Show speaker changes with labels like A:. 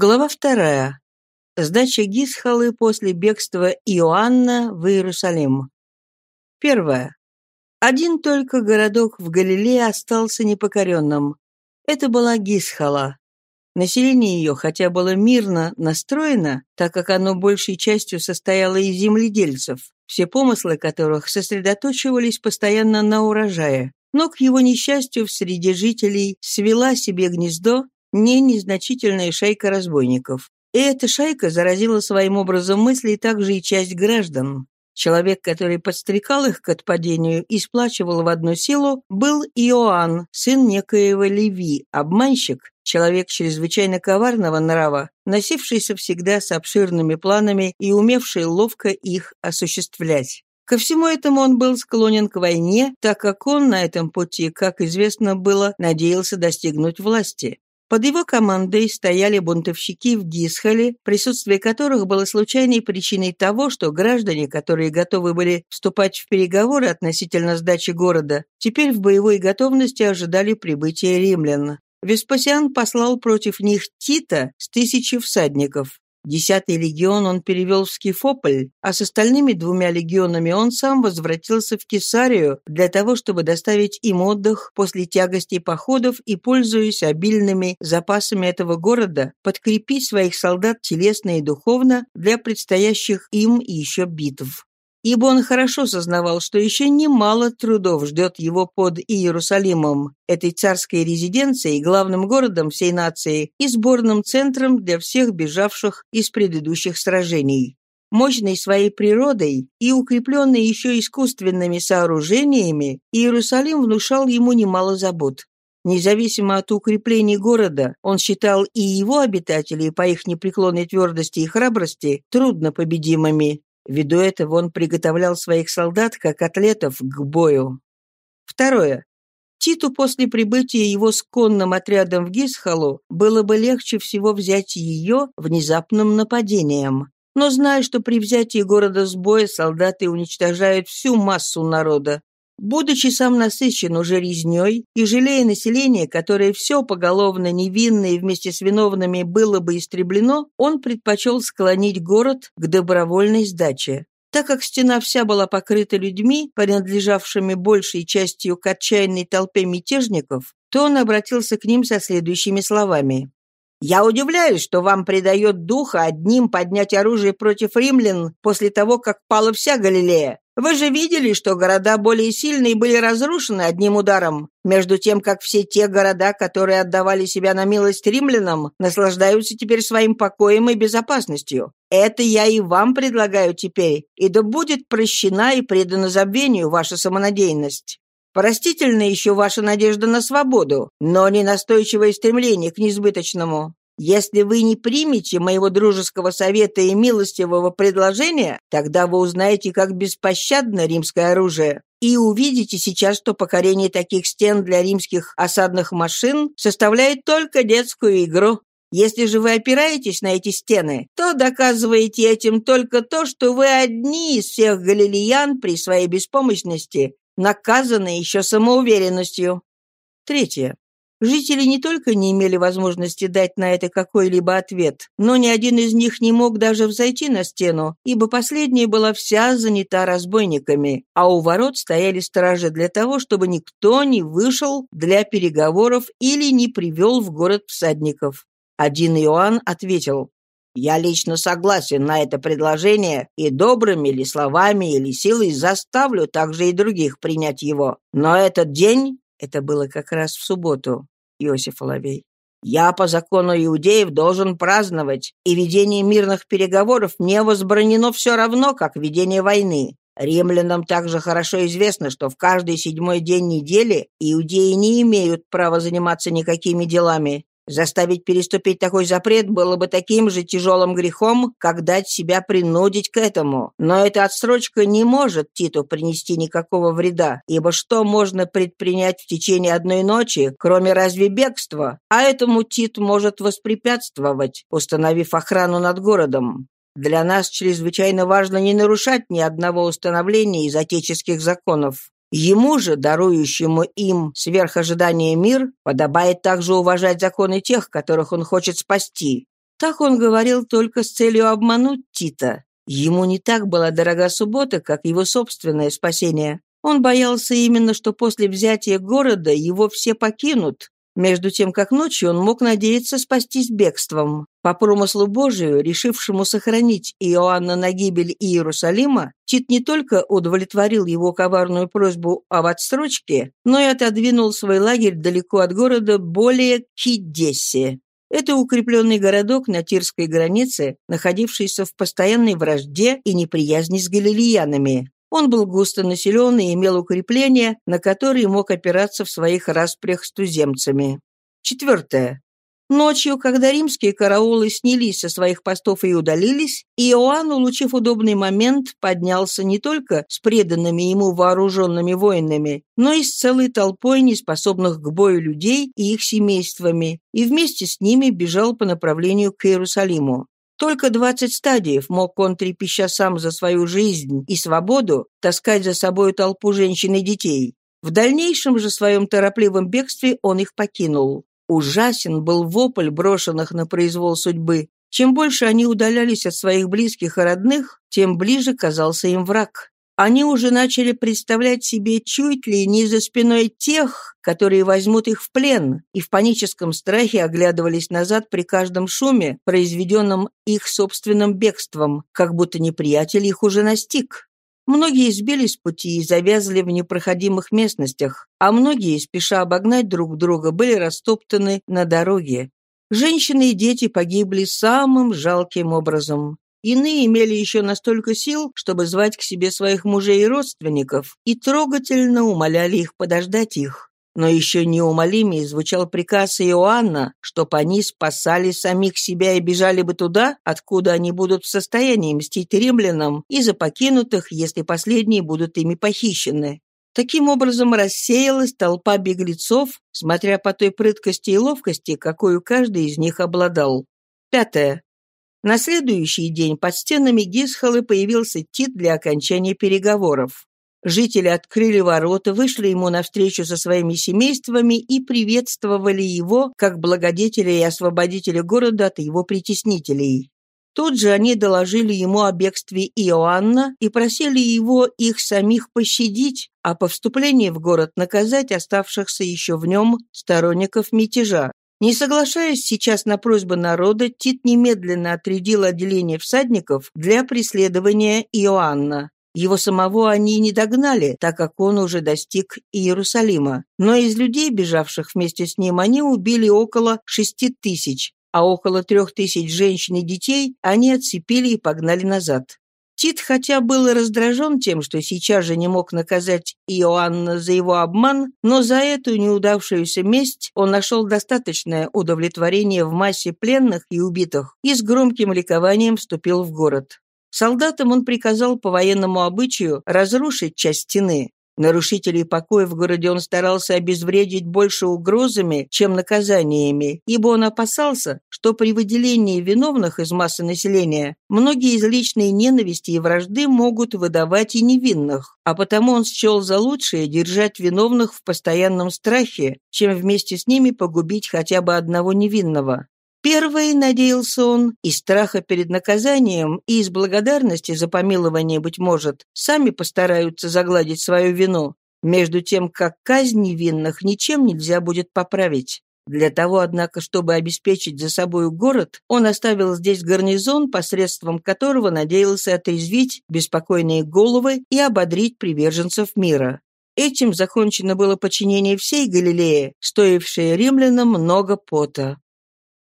A: Глава вторая. Сдача Гисхалы после бегства Иоанна в Иерусалим. Первое. Один только городок в Галилее остался непокоренным. Это была Гисхала. Население ее, хотя было мирно настроено, так как оно большей частью состояло из земледельцев, все помыслы которых сосредоточивались постоянно на урожае, но к его несчастью в среде жителей свела себе гнездо не незначительная шайка разбойников. И эта шайка заразила своим образом мыслей также и часть граждан. Человек, который подстрекал их к отпадению и сплачивал в одну силу, был Иоанн, сын некоего Леви, обманщик, человек чрезвычайно коварного нрава, носившийся всегда с обширными планами и умевший ловко их осуществлять. Ко всему этому он был склонен к войне, так как он на этом пути, как известно было, надеялся достигнуть власти. Под его командой стояли бунтовщики в Гисхоле, присутствие которых было случайной причиной того, что граждане, которые готовы были вступать в переговоры относительно сдачи города, теперь в боевой готовности ожидали прибытия римлян. Веспасиан послал против них Тита с тысячи всадников. Десятый легион он перевел в Скифополь, а с остальными двумя легионами он сам возвратился в Кесарию для того, чтобы доставить им отдых после тягостей походов и, пользуясь обильными запасами этого города, подкрепить своих солдат телесно и духовно для предстоящих им еще битв ибо он хорошо сознавал, что еще немало трудов ждет его под Иерусалимом, этой царской резиденцией, главным городом всей нации и сборным центром для всех бежавших из предыдущих сражений. Мощной своей природой и укрепленный еще искусственными сооружениями, Иерусалим внушал ему немало забот. Независимо от укреплений города, он считал и его обитателей по их непреклонной твердости и храбрости трудно победимыми, Ввиду этого он приготовлял своих солдат как атлетов к бою. Второе. Титу после прибытия его с конным отрядом в Гисхалу было бы легче всего взять ее внезапным нападением. Но зная, что при взятии города с боя солдаты уничтожают всю массу народа, Будучи сам насыщен уже резней и жалея население, которое все поголовно невинное вместе с виновными было бы истреблено, он предпочел склонить город к добровольной сдаче. Так как стена вся была покрыта людьми, принадлежавшими большей частью к отчаянной толпе мятежников, то он обратился к ним со следующими словами. «Я удивляюсь, что вам придает духа одним поднять оружие против римлян после того, как пала вся Галилея. Вы же видели, что города более сильные были разрушены одним ударом, между тем, как все те города, которые отдавали себя на милость римлянам, наслаждаются теперь своим покоем и безопасностью. Это я и вам предлагаю теперь, и да будет прощена и предана забвению ваша самонадеянность. Простительна еще ваша надежда на свободу, но не настойчивое стремление к несбыточному. Если вы не примете моего дружеского совета и милостивого предложения, тогда вы узнаете, как беспощадно римское оружие. И увидите сейчас, что покорение таких стен для римских осадных машин составляет только детскую игру. Если же вы опираетесь на эти стены, то доказываете этим только то, что вы одни из всех галилеян при своей беспомощности, наказаны еще самоуверенностью. Третье. Жители не только не имели возможности дать на это какой-либо ответ, но ни один из них не мог даже взойти на стену, ибо последняя была вся занята разбойниками, а у ворот стояли стражи для того, чтобы никто не вышел для переговоров или не привел в город всадников. Один Иоанн ответил, «Я лично согласен на это предложение и добрыми ли словами или силой заставлю также и других принять его. Но этот день это было как раз в субботу, Иосиф Оловей. «Я по закону иудеев должен праздновать, и ведение мирных переговоров мне возбранено все равно, как ведение войны. Римлянам также хорошо известно, что в каждый седьмой день недели иудеи не имеют права заниматься никакими делами, Заставить переступить такой запрет было бы таким же тяжелым грехом, как дать себя принудить к этому. Но эта отсрочка не может Титу принести никакого вреда, ибо что можно предпринять в течение одной ночи, кроме разве бегства? А этому Тит может воспрепятствовать, установив охрану над городом. Для нас чрезвычайно важно не нарушать ни одного установления из отеческих законов. Ему же, дарующему им сверх ожидания мир, подобает также уважать законы тех, которых он хочет спасти. Так он говорил только с целью обмануть Тита. Ему не так была дорога суббота, как его собственное спасение. Он боялся именно, что после взятия города его все покинут, между тем, как ночью он мог надеяться спастись бегством. По промыслу Божию, решившему сохранить Иоанна на гибель Иерусалима, Тит не только удовлетворил его коварную просьбу об отсрочке, но и отодвинул свой лагерь далеко от города более Кидессе. Это укрепленный городок на Тирской границе, находившийся в постоянной вражде и неприязни с галилеянами. Он был густо населен и имел укрепления, на которые мог опираться в своих распрях с туземцами. Четвертое. Ночью, когда римские караулы снялись со своих постов и удалились, Иоанн, улучив удобный момент, поднялся не только с преданными ему вооруженными воинами, но и с целой толпой неспособных к бою людей и их семействами, и вместе с ними бежал по направлению к Иерусалиму. Только двадцать стадиев мог он, трепеща сам за свою жизнь и свободу, таскать за собой толпу женщин и детей. В дальнейшем же своем торопливом бегстве он их покинул. Ужасен был вопль брошенных на произвол судьбы. Чем больше они удалялись от своих близких и родных, тем ближе казался им враг. Они уже начали представлять себе чуть ли не за спиной тех, которые возьмут их в плен, и в паническом страхе оглядывались назад при каждом шуме, произведенном их собственным бегством, как будто неприятель их уже настиг. Многие сбились с пути и завязли в непроходимых местностях, а многие, спеша обогнать друг друга, были растоптаны на дороге. Женщины и дети погибли самым жалким образом. Иные имели еще настолько сил, чтобы звать к себе своих мужей и родственников, и трогательно умоляли их подождать их. Но еще неумолимее звучал приказ Иоанна, чтоб они спасали самих себя и бежали бы туда, откуда они будут в состоянии мстить римлянам и за покинутых, если последние будут ими похищены. Таким образом рассеялась толпа беглецов, смотря по той прыткости и ловкости, какую каждый из них обладал. Пятое. На следующий день под стенами Гисхолы появился Тит для окончания переговоров. Жители открыли ворота, вышли ему навстречу со своими семействами и приветствовали его как благодетеля и освободителя города от его притеснителей. Тут же они доложили ему о бегстве Иоанна и просили его их самих пощадить, а по вступлении в город наказать оставшихся еще в нем сторонников мятежа. Не соглашаясь сейчас на просьбы народа, Тит немедленно отрядил отделение всадников для преследования Иоанна. Его самого они не догнали, так как он уже достиг Иерусалима. Но из людей, бежавших вместе с ним, они убили около шести тысяч, а около трех тысяч женщин и детей они отцепили и погнали назад. Тит хотя был раздражен тем, что сейчас же не мог наказать Иоанна за его обман, но за эту неудавшуюся месть он нашел достаточное удовлетворение в массе пленных и убитых и с громким ликованием вступил в город. Солдатам он приказал по военному обычаю разрушить часть стены, Нарушителей покоя в городе он старался обезвредить больше угрозами, чем наказаниями, ибо он опасался, что при выделении виновных из массы населения многие из личной ненависти и вражды могут выдавать и невинных, а потому он счел за лучшее держать виновных в постоянном страхе, чем вместе с ними погубить хотя бы одного невинного. Первый, надеялся он, из страха перед наказанием и из благодарности за помилование, быть может, сами постараются загладить свою вину, между тем, как казнь невинных ничем нельзя будет поправить. Для того, однако, чтобы обеспечить за собою город, он оставил здесь гарнизон, посредством которого надеялся отрезвить беспокойные головы и ободрить приверженцев мира. Этим закончено было подчинение всей Галилеи, стоившее римлянам много пота.